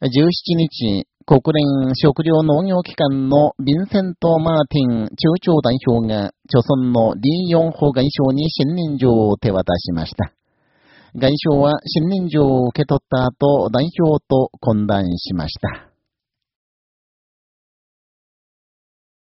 17日、国連食糧農業機関のヴィンセント・マーティン中長代表が、著村のリー・ヨンホ外相に信任状を手渡しました。外相は信任状を受け取った後、代表と懇談しました。